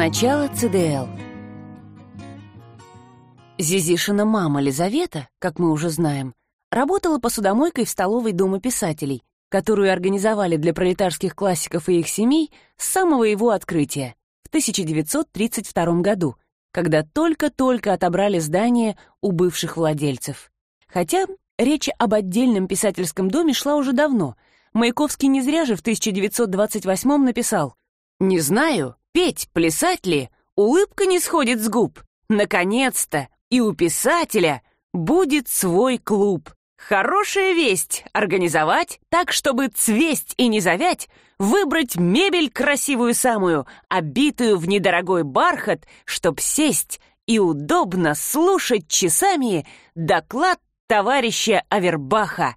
Начало ЦДЛ. Зизишина мама Лизавета, как мы уже знаем, работала посудомойкой в столовой Дома писателей, которую организовали для пролетарских классиков и их семей с самого его открытия в 1932 году, когда только-только отобрали здание у бывших владельцев. Хотя речь об отдельном писательском доме шла уже давно. Маяковский не зря же в 1928 написал «Не знаю, петь, плясать ли, улыбка не сходит с губ. Наконец-то и у писателя будет свой клуб. Хорошая весть — организовать так, чтобы цвесть и не завять, выбрать мебель красивую самую, обитую в недорогой бархат, чтоб сесть и удобно слушать часами доклад товарища Авербаха.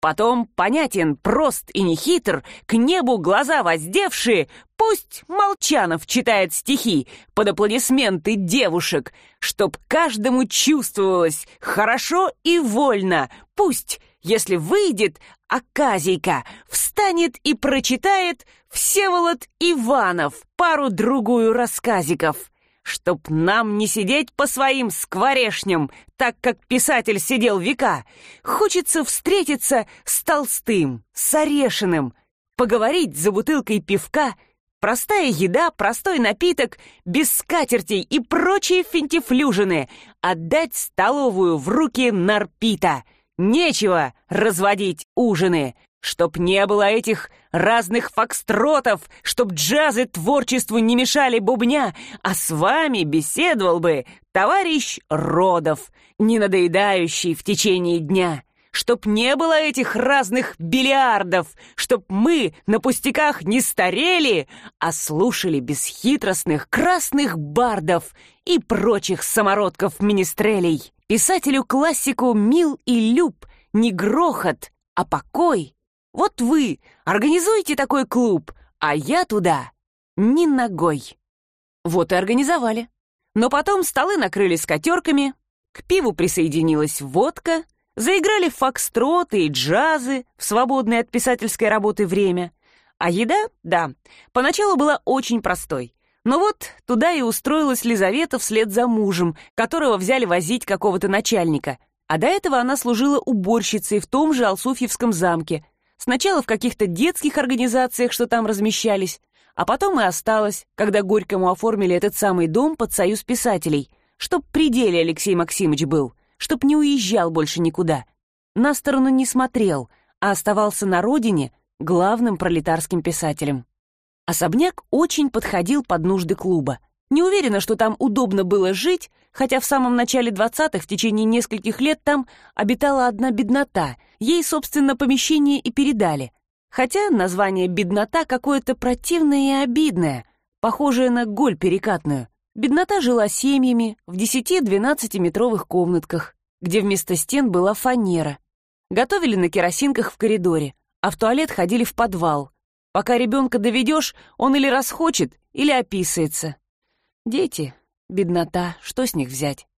Потом понятен, прост и нехитр, к небу глаза воздевшие, пусть Молчанов читает стихи под аплодисменты девушек, чтоб каждому чувствовалось хорошо и вольно, пусть, если выйдет, Аказийка встанет и прочитает Всеволод Иванов пару-другую рассказиков чтоб нам не сидеть по своим скворешням, так как писатель сидел века. Хочется встретиться с Толстым, с Орешиным, поговорить за бутылкой пивка, простая еда, простой напиток, без скатертей и прочие финтифлюжины, отдать столовую в руки Нарпита. Нечего разводить ужины, Чтоб не было этих разных фокстротов, чтоб джазы творчеству не мешали бубня, а с вами беседовал бы товарищ Родов, не надоедающий в течение дня. Чтоб не было этих разных бильярдов, чтоб мы на пустяках не старели, а слушали бесхитростных красных бардов и прочих самородков-министрелей. Писателю-классику мил и люб не грохот, а покой вот вы организуете такой клуб, а я туда ни ногой. Вот и организовали. Но потом столы накрыли скатерками, к пиву присоединилась водка, заиграли фокстроты и джазы в свободное от писательской работы время. А еда, да, поначалу была очень простой. Но вот туда и устроилась Лизавета вслед за мужем, которого взяли возить какого-то начальника. А до этого она служила уборщицей в том же Алсуфьевском замке, Сначала в каких-то детских организациях, что там размещались, а потом и осталось, когда Горькому оформили этот самый дом под союз писателей, чтоб при деле Алексей Максимович был, чтоб не уезжал больше никуда. На сторону не смотрел, а оставался на родине главным пролетарским писателем. Особняк очень подходил под нужды клуба. Не уверена, что там удобно было жить, хотя в самом начале 20-х в течение нескольких лет там обитала одна беднота, ей, собственно, помещение и передали. Хотя название «беднота» какое-то противное и обидное, похожее на голь перекатную. Беднота жила семьями в 10-12-метровых комнатках, где вместо стен была фанера. Готовили на керосинках в коридоре, а в туалет ходили в подвал. Пока ребенка доведешь, он или расхочет, или описывается. Дети, Беднота, что с них взять?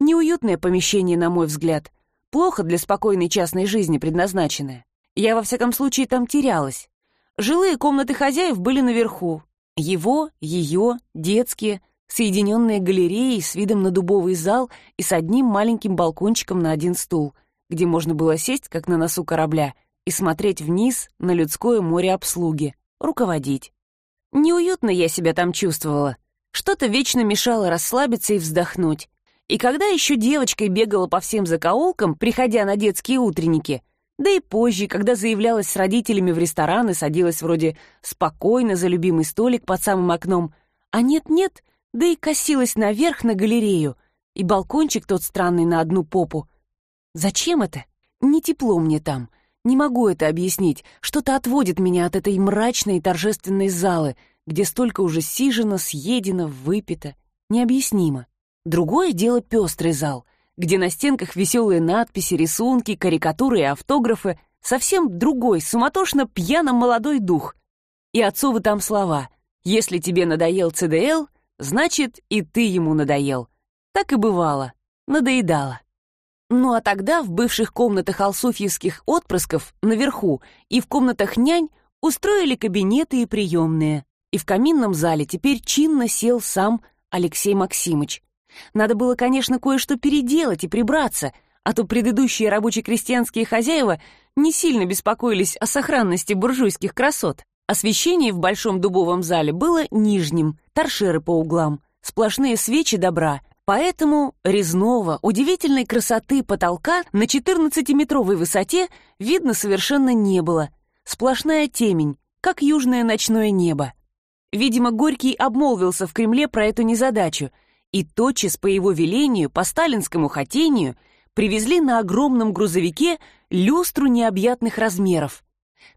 Неуютное помещение, на мой взгляд. Плохо для спокойной частной жизни предназначенное. Я, во всяком случае, там терялась. Жилые комнаты хозяев были наверху. Его, ее, детские, соединенные галереей с видом на дубовый зал и с одним маленьким балкончиком на один стул, где можно было сесть, как на носу корабля, и смотреть вниз на людское море обслуги, руководить. Неуютно я себя там чувствовала, что-то вечно мешало расслабиться и вздохнуть. И когда еще девочкой бегала по всем закоулкам, приходя на детские утренники, да и позже, когда заявлялась с родителями в ресторан и садилась вроде спокойно за любимый столик под самым окном, а нет-нет, да и косилась наверх на галерею, и балкончик тот странный на одну попу. Зачем это? Не тепло мне там. Не могу это объяснить. Что-то отводит меня от этой мрачной и торжественной залы — где столько уже сижено, съедено, выпито. Необъяснимо. Другое дело пестрый зал, где на стенках веселые надписи, рисунки, карикатуры и автографы, совсем другой, суматошно пьяно молодой дух. И отцовы там слова «Если тебе надоел ЦДЛ, значит, и ты ему надоел». Так и бывало. Надоедало. Ну а тогда в бывших комнатах алсуфьевских отпрысков наверху и в комнатах нянь устроили кабинеты и приемные. И в каминном зале теперь чинно сел сам Алексей Максимыч. Надо было, конечно, кое-что переделать и прибраться, а то предыдущие рабоче-крестьянские хозяева не сильно беспокоились о сохранности буржуйских красот. Освещение в большом дубовом зале было нижним, торшеры по углам, сплошные свечи добра, поэтому резного, удивительной красоты потолка на 14-метровой высоте видно совершенно не было. Сплошная темень, как южное ночное небо. Видимо, Горький обмолвился в Кремле про эту незадачу, и тотчас по его велению, по сталинскому хотению, привезли на огромном грузовике люстру необъятных размеров.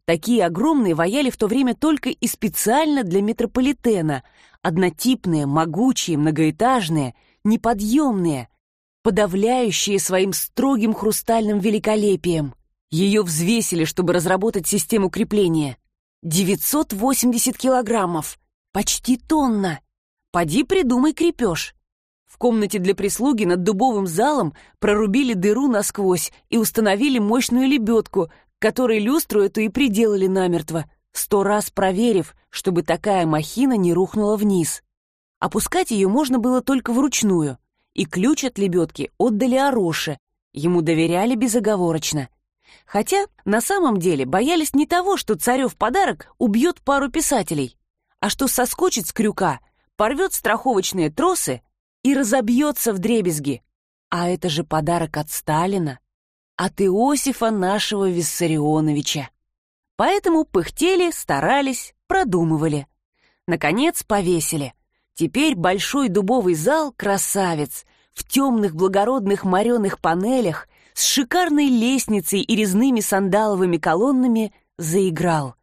Такие огромные ваяли в то время только и специально для метрополитена, однотипные, могучие, многоэтажные, неподъемные, подавляющие своим строгим хрустальным великолепием. Ее взвесили, чтобы разработать систему крепления. 980 килограммов, почти тонна. Поди придумай крепеж. В комнате для прислуги над дубовым залом прорубили дыру насквозь и установили мощную лебедку, которой люстру эту и приделали намертво, сто раз проверив, чтобы такая махина не рухнула вниз. Опускать ее можно было только вручную, и ключ от лебедки отдали Ороше, ему доверяли безоговорочно. Хотя на самом деле боялись не того, что царев подарок убьет пару писателей, а что соскочит с крюка, порвет страховочные тросы и разобьется в дребезги. А это же подарок от Сталина, от Иосифа нашего Виссарионовича. Поэтому пыхтели, старались, продумывали. Наконец повесили. Теперь большой дубовый зал — красавец, в темных благородных мореных панелях, с шикарной лестницей и резными сандаловыми колоннами заиграл.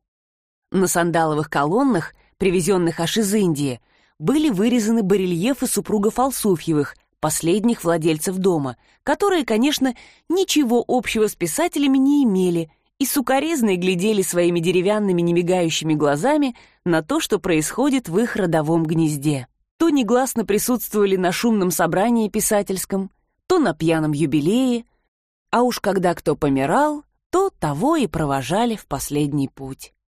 На сандаловых колоннах, привезенных аж из Индии, были вырезаны барельефы супругов Алсуфьевых, последних владельцев дома, которые, конечно, ничего общего с писателями не имели и сукоризно глядели своими деревянными немигающими глазами на то, что происходит в их родовом гнезде. То негласно присутствовали на шумном собрании писательском, то на пьяном юбилее, а уж когда кто помирал, то того и провожали в последний путь.